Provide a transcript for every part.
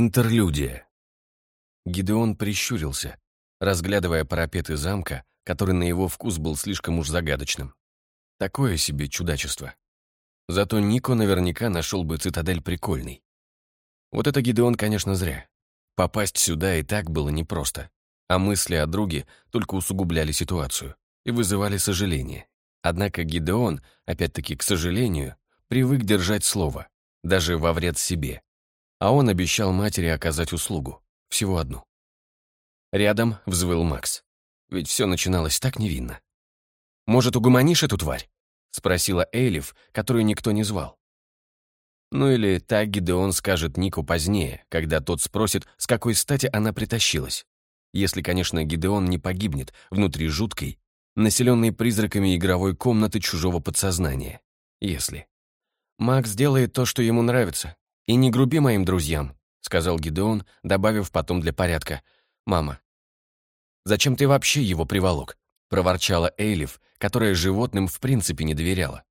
Интерлюдия. Гидеон прищурился, разглядывая парапеты замка, который на его вкус был слишком уж загадочным. Такое себе чудачество. Зато Нико наверняка нашел бы цитадель прикольной. Вот это Гидеон, конечно, зря. Попасть сюда и так было непросто, а мысли о друге только усугубляли ситуацию и вызывали сожаление. Однако Гидеон, опять-таки, к сожалению, привык держать слово, даже во вред себе. А он обещал матери оказать услугу, всего одну. Рядом взвыл Макс. Ведь все начиналось так невинно. «Может, угомонишь эту тварь?» — спросила Эйлиф, которую никто не звал. Ну или так Гидеон скажет Нику позднее, когда тот спросит, с какой стати она притащилась. Если, конечно, Гидеон не погибнет внутри жуткой, населенной призраками игровой комнаты чужого подсознания. Если. «Макс делает то, что ему нравится. И не груби моим друзьям», — сказал Гидеон, добавив потом для порядка. «Мама, зачем ты вообще его приволок?» — проворчала Эйлиф, которая животным в принципе не доверяла.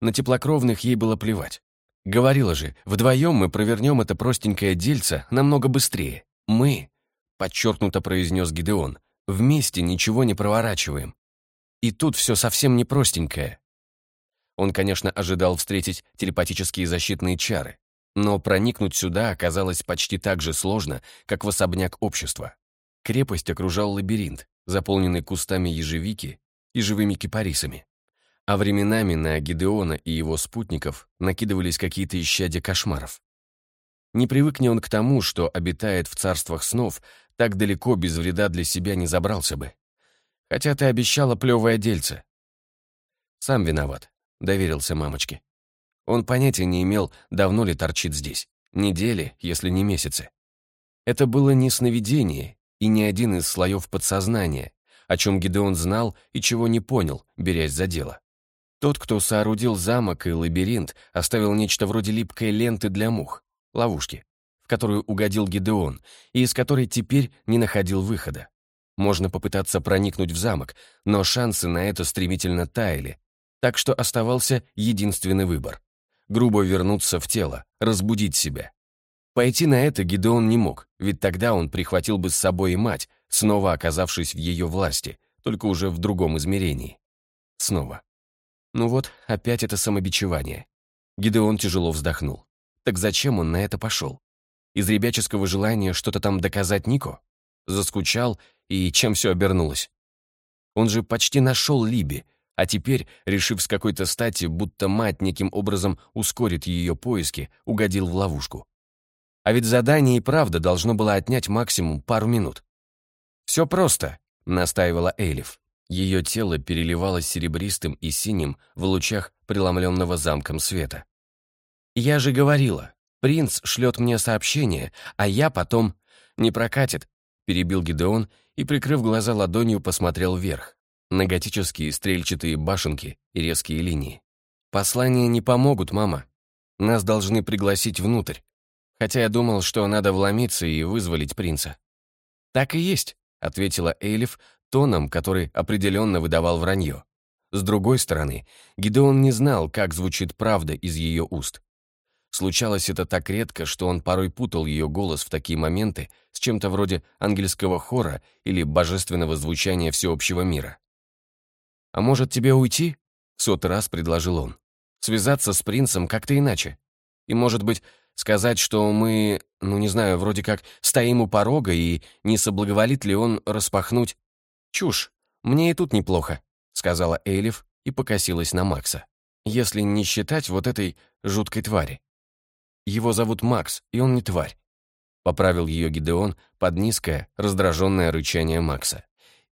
На теплокровных ей было плевать. Говорила же, вдвоем мы провернем это простенькое дельце намного быстрее. Мы, подчеркнуто произнес Гидеон, вместе ничего не проворачиваем. И тут все совсем не простенькое. Он, конечно, ожидал встретить телепатические защитные чары, но проникнуть сюда оказалось почти так же сложно, как в особняк общества. Крепость окружал лабиринт, заполненный кустами ежевики и живыми кипарисами а временами на Гидеона и его спутников накидывались какие-то исчадия кошмаров. Не привыкни он к тому, что обитает в царствах снов, так далеко без вреда для себя не забрался бы. Хотя ты обещала плевое дельце. Сам виноват, доверился мамочке. Он понятия не имел, давно ли торчит здесь. Недели, если не месяцы. Это было не сновидение и не один из слоев подсознания, о чем Гидеон знал и чего не понял, берясь за дело. Тот, кто соорудил замок и лабиринт, оставил нечто вроде липкой ленты для мух, ловушки, в которую угодил Гидеон, и из которой теперь не находил выхода. Можно попытаться проникнуть в замок, но шансы на это стремительно таяли, так что оставался единственный выбор — грубо вернуться в тело, разбудить себя. Пойти на это Гидеон не мог, ведь тогда он прихватил бы с собой и мать, снова оказавшись в ее власти, только уже в другом измерении. Снова. Ну вот, опять это самобичевание. Гидеон тяжело вздохнул. Так зачем он на это пошел? Из ребяческого желания что-то там доказать Нико? Заскучал, и чем все обернулось? Он же почти нашел Либи, а теперь, решив с какой-то стати, будто мать неким образом ускорит ее поиски, угодил в ловушку. А ведь задание и правда должно было отнять максимум пару минут. «Все просто», — настаивала Эйлиф. Ее тело переливалось серебристым и синим в лучах преломленного замком света. «Я же говорила, принц шлет мне сообщение, а я потом...» «Не прокатит», — перебил Гидеон и, прикрыв глаза ладонью, посмотрел вверх, на готические стрельчатые башенки и резкие линии. «Послания не помогут, мама. Нас должны пригласить внутрь. Хотя я думал, что надо вломиться и вызволить принца». «Так и есть», — ответила Эйлиф, тоном, который определенно выдавал вранье. С другой стороны, Гидеон не знал, как звучит правда из ее уст. Случалось это так редко, что он порой путал ее голос в такие моменты с чем-то вроде ангельского хора или божественного звучания всеобщего мира. «А может, тебе уйти?» — в сотый раз предложил он. «Связаться с принцем как-то иначе. И, может быть, сказать, что мы, ну не знаю, вроде как стоим у порога, и не соблаговолит ли он распахнуть «Чушь. Мне и тут неплохо», — сказала Эйлиф и покосилась на Макса. «Если не считать вот этой жуткой твари. Его зовут Макс, и он не тварь», — поправил ее Гидеон под низкое, раздраженное рычание Макса.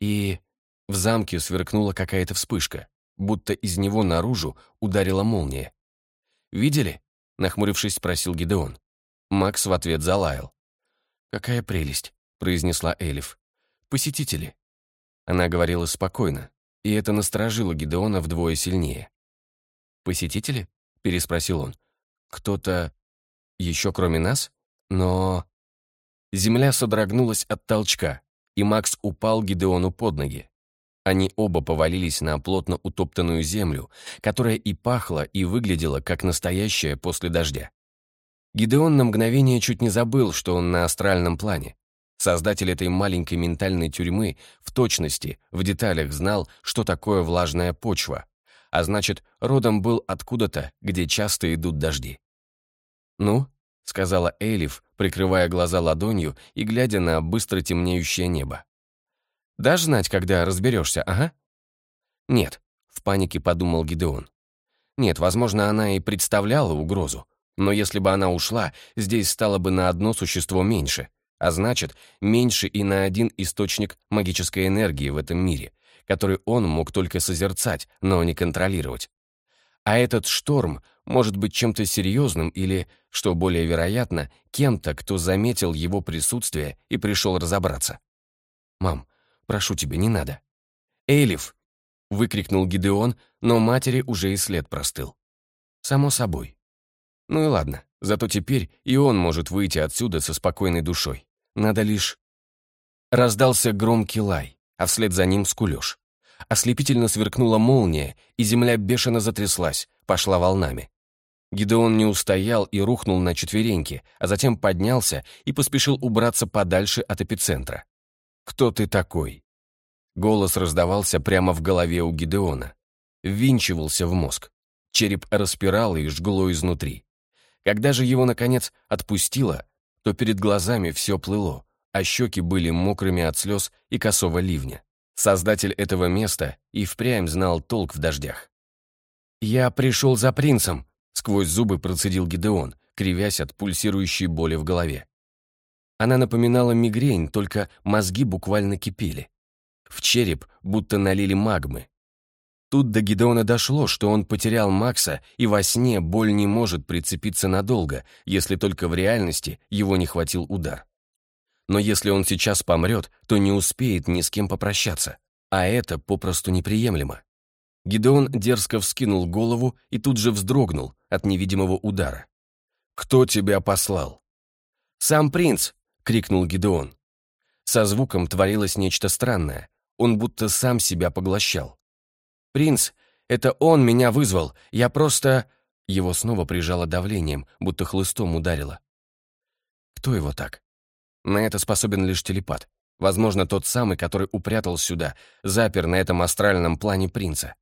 И в замке сверкнула какая-то вспышка, будто из него наружу ударила молния. «Видели?» — нахмурившись, спросил Гидеон. Макс в ответ залаял. «Какая прелесть», — произнесла Элиф. «Посетители. Она говорила спокойно, и это насторожило Гидеона вдвое сильнее. «Посетители?» — переспросил он. «Кто-то еще кроме нас? Но...» Земля содрогнулась от толчка, и Макс упал Гидеону под ноги. Они оба повалились на плотно утоптанную землю, которая и пахла, и выглядела, как настоящая после дождя. Гидеон на мгновение чуть не забыл, что он на астральном плане. Создатель этой маленькой ментальной тюрьмы в точности, в деталях знал, что такое влажная почва, а значит, родом был откуда-то, где часто идут дожди. «Ну?» — сказала Эйлиф, прикрывая глаза ладонью и глядя на быстро темнеющее небо. «Дашь знать, когда разберешься, ага?» «Нет», — в панике подумал Гидеон. «Нет, возможно, она и представляла угрозу, но если бы она ушла, здесь стало бы на одно существо меньше, а значит, меньше и на один источник магической энергии в этом мире, который он мог только созерцать, но не контролировать. А этот шторм может быть чем-то серьезным или, что более вероятно, кем-то, кто заметил его присутствие и пришел разобраться. «Мам, прошу тебя, не надо». «Эйлиф!» — выкрикнул Гидеон, но матери уже и след простыл. «Само собой». Ну и ладно, зато теперь и он может выйти отсюда со спокойной душой. Надо лишь... Раздался громкий лай, а вслед за ним скулёж. Ослепительно сверкнула молния, и земля бешено затряслась, пошла волнами. Гидеон не устоял и рухнул на четвереньки, а затем поднялся и поспешил убраться подальше от эпицентра. «Кто ты такой?» Голос раздавался прямо в голове у Гидеона. Ввинчивался в мозг. Череп распирал и жгло изнутри. Когда же его, наконец, отпустило, то перед глазами все плыло, а щеки были мокрыми от слез и косого ливня. Создатель этого места и впрямь знал толк в дождях. «Я пришел за принцем», — сквозь зубы процедил Гидеон, кривясь от пульсирующей боли в голове. Она напоминала мигрень, только мозги буквально кипели. В череп будто налили магмы, Тут до Гидеона дошло, что он потерял Макса, и во сне боль не может прицепиться надолго, если только в реальности его не хватил удар. Но если он сейчас помрет, то не успеет ни с кем попрощаться, а это попросту неприемлемо. Гидеон дерзко вскинул голову и тут же вздрогнул от невидимого удара. «Кто тебя послал?» «Сам принц!» — крикнул Гидеон. Со звуком творилось нечто странное. Он будто сам себя поглощал. «Принц, это он меня вызвал. Я просто...» Его снова прижало давлением, будто хлыстом ударило. Кто его так? На это способен лишь телепат. Возможно, тот самый, который упрятал сюда, запер на этом астральном плане принца.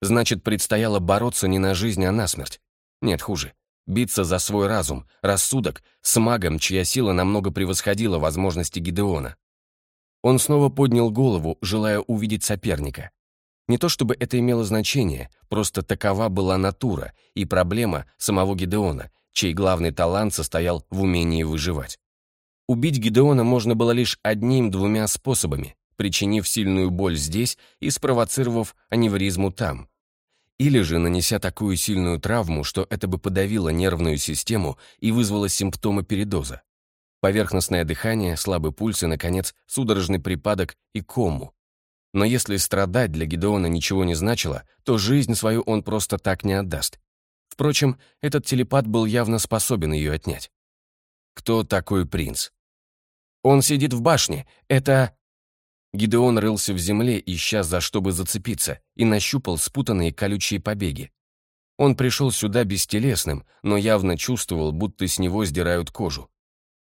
Значит, предстояло бороться не на жизнь, а на смерть. Нет, хуже. Биться за свой разум, рассудок, с магом, чья сила намного превосходила возможности Гидеона. Он снова поднял голову, желая увидеть соперника. Не то чтобы это имело значение, просто такова была натура и проблема самого Гидеона, чей главный талант состоял в умении выживать. Убить Гидеона можно было лишь одним-двумя способами, причинив сильную боль здесь и спровоцировав аневризму там. Или же нанеся такую сильную травму, что это бы подавило нервную систему и вызвало симптомы передоза. Поверхностное дыхание, слабый пульс и, наконец, судорожный припадок и кому, но если страдать для Гедеона ничего не значило, то жизнь свою он просто так не отдаст. Впрочем, этот телепат был явно способен ее отнять. Кто такой принц? Он сидит в башне. Это... Гидеон рылся в земле, ища за что бы зацепиться, и нащупал спутанные колючие побеги. Он пришел сюда бестелесным, но явно чувствовал, будто с него сдирают кожу.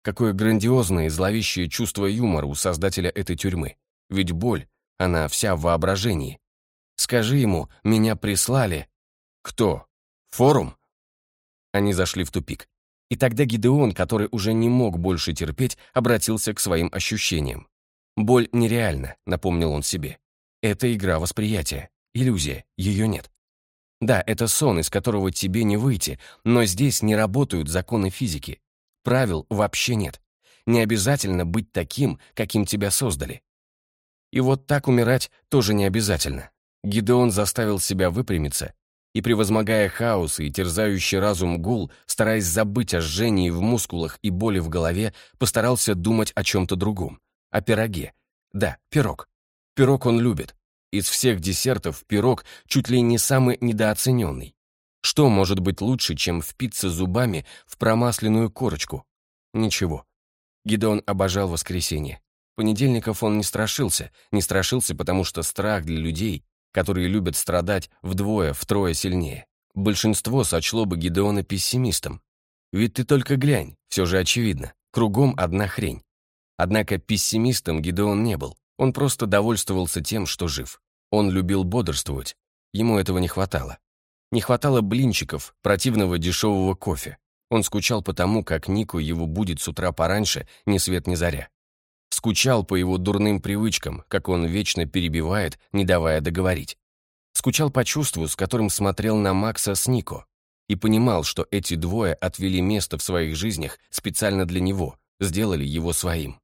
Какое грандиозное и зловещее чувство юмора у создателя этой тюрьмы. Ведь боль она вся в воображении. Скажи ему, меня прислали. Кто? Форум? Они зашли в тупик. И тогда Гидеон, который уже не мог больше терпеть, обратился к своим ощущениям. «Боль нереальна», — напомнил он себе. «Это игра восприятия, иллюзия, ее нет». Да, это сон, из которого тебе не выйти, но здесь не работают законы физики. Правил вообще нет. Не обязательно быть таким, каким тебя создали. И вот так умирать тоже не обязательно. Гидеон заставил себя выпрямиться и, превозмогая хаос и терзающий разум гул, стараясь забыть о жжении в мускулах и боли в голове, постарался думать о чем-то другом. О пироге. Да, пирог. Пирог он любит. Из всех десертов пирог чуть ли не самый недооцененный. Что может быть лучше, чем впиться зубами в промасленную корочку? Ничего. Гидеон обожал воскресенье. Понедельников он не страшился, не страшился, потому что страх для людей, которые любят страдать, вдвое, втрое сильнее. Большинство сочло бы Гидеона пессимистом. Ведь ты только глянь, все же очевидно, кругом одна хрень. Однако пессимистом Гидеон не был, он просто довольствовался тем, что жив. Он любил бодрствовать, ему этого не хватало. Не хватало блинчиков, противного дешевого кофе. Он скучал по тому, как Нико его будет с утра пораньше, ни свет ни заря. Скучал по его дурным привычкам, как он вечно перебивает, не давая договорить. Скучал по чувству, с которым смотрел на Макса с Нико. И понимал, что эти двое отвели место в своих жизнях специально для него, сделали его своим.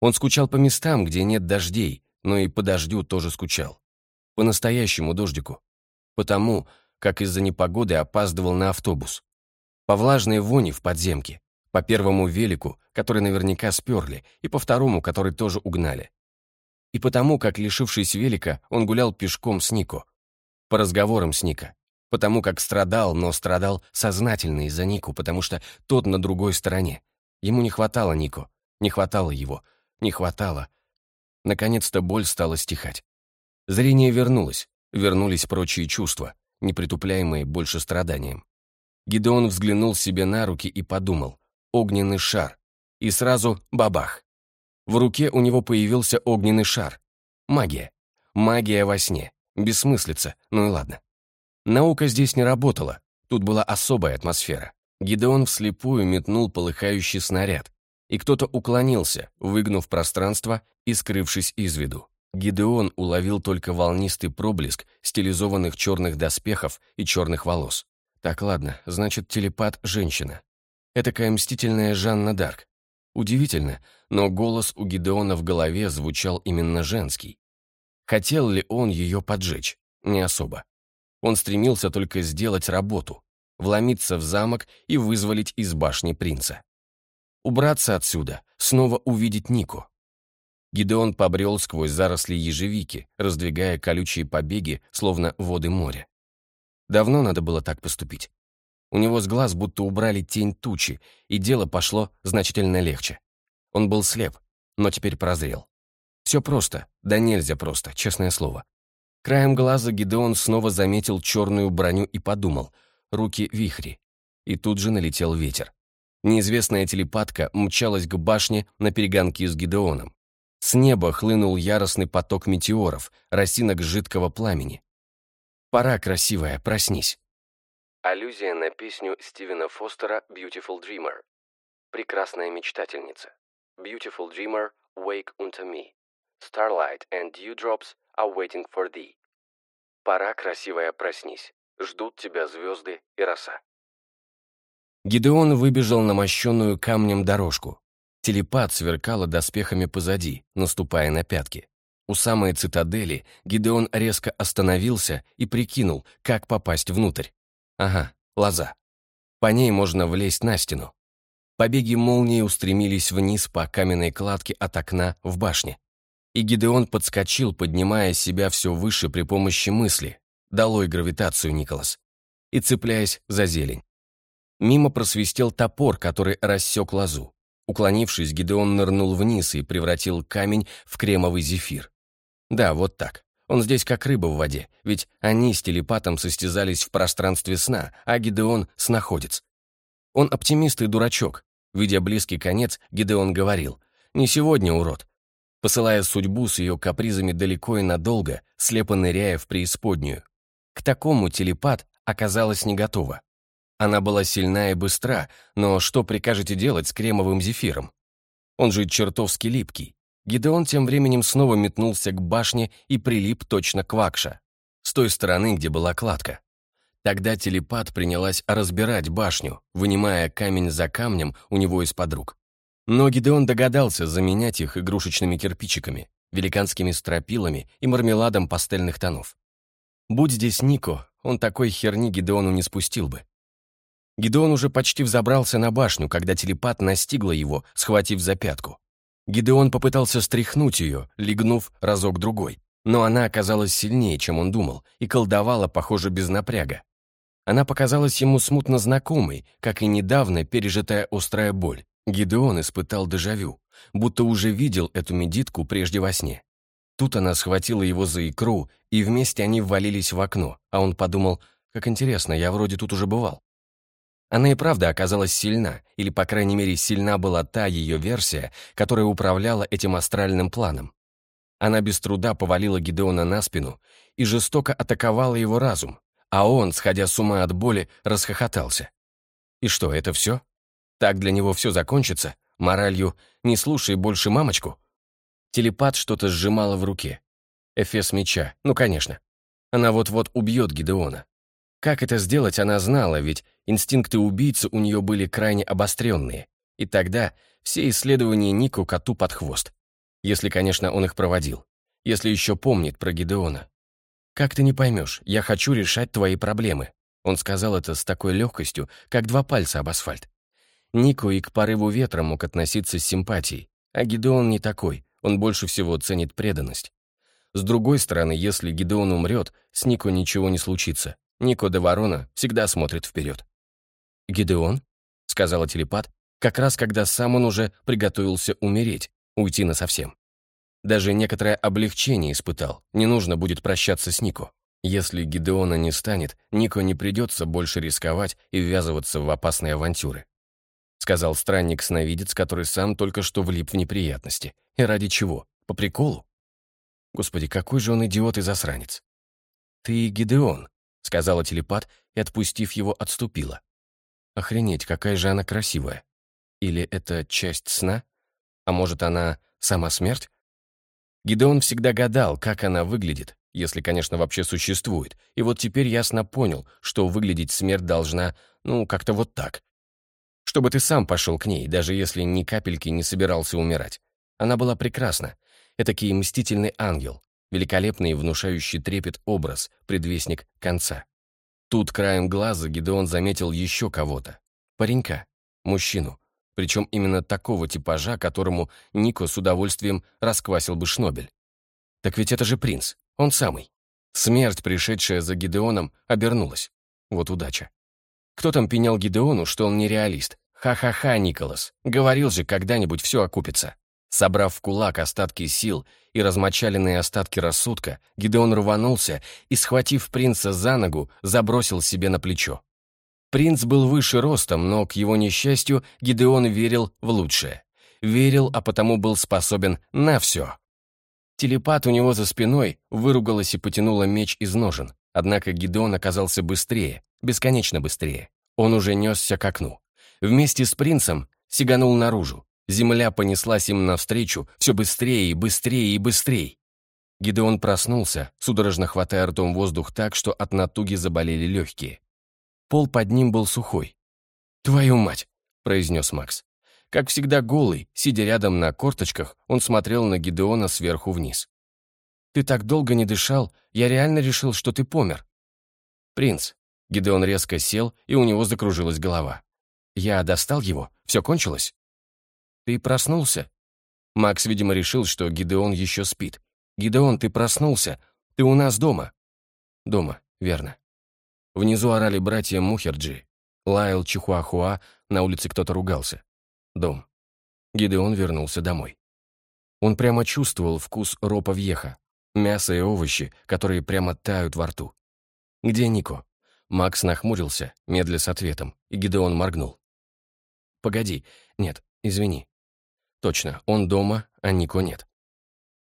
Он скучал по местам, где нет дождей, но и по дождю тоже скучал. По-настоящему дождику. Потому, как из-за непогоды опаздывал на автобус. По влажной вони в подземке. По первому велику, который наверняка сперли, и по второму, который тоже угнали. И потому, как, лишившись велика, он гулял пешком с Нико. По разговорам с Ника. Потому как страдал, но страдал сознательно из-за Нику, потому что тот на другой стороне. Ему не хватало Нико, не хватало его, не хватало. Наконец-то боль стала стихать. Зрение вернулось, вернулись прочие чувства, непритупляемые больше страданием. Гидеон взглянул себе на руки и подумал «огненный шар». И сразу бабах. В руке у него появился огненный шар. Магия. Магия во сне. Бессмыслица, ну и ладно. Наука здесь не работала, тут была особая атмосфера. Гидеон вслепую метнул полыхающий снаряд, и кто-то уклонился, выгнув пространство и скрывшись из виду. Гидеон уловил только волнистый проблеск стилизованных черных доспехов и черных волос. Так, ладно, значит, телепат — женщина. Этакая мстительная Жанна Дарк. Удивительно, но голос у Гидеона в голове звучал именно женский. Хотел ли он ее поджечь? Не особо. Он стремился только сделать работу, вломиться в замок и вызволить из башни принца. Убраться отсюда, снова увидеть Нику. Гидеон побрел сквозь заросли ежевики, раздвигая колючие побеги, словно воды моря. Давно надо было так поступить. У него с глаз будто убрали тень тучи, и дело пошло значительно легче. Он был слеп, но теперь прозрел. Все просто, да нельзя просто, честное слово. Краем глаза Гидеон снова заметил черную броню и подумал, руки вихри. И тут же налетел ветер. Неизвестная телепатка мчалась к башне на перегонки с Гидеоном. С неба хлынул яростный поток метеоров, росинок жидкого пламени. «Пора, красивая, проснись». Аллюзия на песню Стивена Фостера «Beautiful Dreamer». Прекрасная мечтательница. «Beautiful Dreamer, wake unto me. Starlight and dewdrops are waiting for thee». «Пора, красивая, проснись. Ждут тебя звезды и роса». Гидеон выбежал на мощенную камнем дорожку. Телепат сверкала доспехами позади, наступая на пятки. У самой цитадели Гидеон резко остановился и прикинул, как попасть внутрь. Ага, лоза. По ней можно влезть на стену. Побеги молнии устремились вниз по каменной кладке от окна в башне. И Гидеон подскочил, поднимая себя все выше при помощи мысли. Долой гравитацию, Николас. И цепляясь за зелень. Мимо просвистел топор, который рассек лозу. Уклонившись, Гидеон нырнул вниз и превратил камень в кремовый зефир. Да, вот так. Он здесь как рыба в воде, ведь они с телепатом состязались в пространстве сна, а Гидеон — снаходец. Он оптимист и дурачок. Видя близкий конец, Гидеон говорил, «Не сегодня, урод». Посылая судьбу с ее капризами далеко и надолго, слепо ныряя в преисподнюю. К такому телепат оказалась не готова. Она была сильна и быстра, но что прикажете делать с кремовым зефиром? Он же чертовски липкий. Гидеон тем временем снова метнулся к башне и прилип точно к Вакша, с той стороны, где была кладка. Тогда телепат принялась разбирать башню, вынимая камень за камнем у него из-под рук. Но Гидеон догадался заменять их игрушечными кирпичиками, великанскими стропилами и мармеладом пастельных тонов. Будь здесь Нико, он такой херни Гидеону не спустил бы. Гидеон уже почти взобрался на башню, когда телепат настигла его, схватив за пятку. Гидеон попытался стряхнуть ее, легнув разок-другой, но она оказалась сильнее, чем он думал, и колдовала, похоже, без напряга. Она показалась ему смутно знакомой, как и недавно пережитая острая боль. Гидеон испытал дежавю, будто уже видел эту медитку прежде во сне. Тут она схватила его за икру, и вместе они ввалились в окно, а он подумал, как интересно, я вроде тут уже бывал. Она и правда оказалась сильна, или, по крайней мере, сильна была та ее версия, которая управляла этим астральным планом. Она без труда повалила Гидеона на спину и жестоко атаковала его разум, а он, сходя с ума от боли, расхохотался. И что, это все? Так для него все закончится? Моралью «не слушай больше мамочку»? Телепат что-то сжимала в руке. Эфес меча, ну, конечно. Она вот-вот убьет Гидеона. Как это сделать, она знала, ведь инстинкты убийцы у нее были крайне обостренные. И тогда все исследования Нику коту под хвост. Если, конечно, он их проводил. Если еще помнит про Гидеона. «Как ты не поймешь, я хочу решать твои проблемы». Он сказал это с такой легкостью, как два пальца об асфальт. Нико и к порыву ветра мог относиться с симпатией, а Гидеон не такой, он больше всего ценит преданность. С другой стороны, если Гидеон умрет, с Нико ничего не случится. Нико де Ворона всегда смотрит вперед. «Гидеон?» — сказала телепат, как раз когда сам он уже приготовился умереть, уйти насовсем. Даже некоторое облегчение испытал, не нужно будет прощаться с Нико. Если Гидеона не станет, Нико не придется больше рисковать и ввязываться в опасные авантюры. Сказал странник-сновидец, который сам только что влип в неприятности. И ради чего? По приколу? Господи, какой же он идиот и засранец. «Ты Гидеон», сказала телепат и, отпустив его, отступила. Охренеть, какая же она красивая. Или это часть сна? А может, она сама смерть? Гидеон всегда гадал, как она выглядит, если, конечно, вообще существует, и вот теперь ясно понял, что выглядеть смерть должна, ну, как-то вот так. Чтобы ты сам пошел к ней, даже если ни капельки не собирался умирать. Она была прекрасна. Этакий мстительный ангел, великолепный и внушающий трепет образ, предвестник конца. Тут краем глаза Гидеон заметил еще кого-то. Паренька, мужчину. Причем именно такого типажа, которому Нико с удовольствием расквасил бы шнобель. Так ведь это же принц, он самый. Смерть, пришедшая за Гидеоном, обернулась. Вот удача. Кто там пенял Гидеону, что он нереалист? Ха-ха-ха, Николас. Говорил же, когда-нибудь все окупится. Собрав в кулак остатки сил и размочаленные остатки рассудка, Гидеон рванулся и, схватив принца за ногу, забросил себе на плечо. Принц был выше ростом, но, к его несчастью, Гидеон верил в лучшее. Верил, а потому был способен на все. Телепат у него за спиной выругалась и потянула меч из ножен. Однако Гидеон оказался быстрее, бесконечно быстрее. Он уже несся к окну. Вместе с принцем сиганул наружу. Земля понеслась им навстречу все быстрее и быстрее и быстрее. Гидеон проснулся, судорожно хватая ртом воздух так, что от натуги заболели легкие. Пол под ним был сухой. «Твою мать!» — произнес Макс. Как всегда голый, сидя рядом на корточках, он смотрел на Гидеона сверху вниз. «Ты так долго не дышал, я реально решил, что ты помер». «Принц». Гидеон резко сел, и у него закружилась голова. «Я достал его? Все кончилось?» «Ты проснулся?» Макс, видимо, решил, что Гидеон еще спит. «Гидеон, ты проснулся? Ты у нас дома?» «Дома, верно». Внизу орали братья Мухерджи. Лаял Чихуахуа, на улице кто-то ругался. Дом. Гидеон вернулся домой. Он прямо чувствовал вкус ропа вьеха, мясо и овощи, которые прямо тают во рту. «Где Нико?» Макс нахмурился, медля с ответом, и Гидеон моргнул. «Погоди, нет, извини, Точно, он дома, а Нико нет.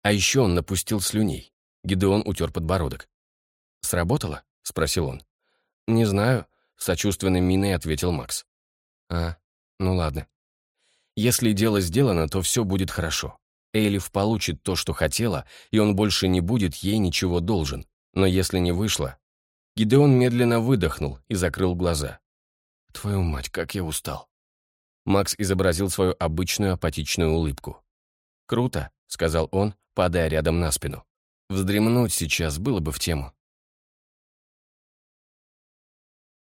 А еще он напустил слюней. Гидеон утер подбородок. «Сработало?» — спросил он. «Не знаю», — сочувственной миной ответил Макс. «А, ну ладно. Если дело сделано, то все будет хорошо. Эйлиф получит то, что хотела, и он больше не будет ей ничего должен. Но если не вышло...» Гидеон медленно выдохнул и закрыл глаза. «Твою мать, как я устал!» Макс изобразил свою обычную апатичную улыбку. «Круто», — сказал он, падая рядом на спину. «Вздремнуть сейчас было бы в тему».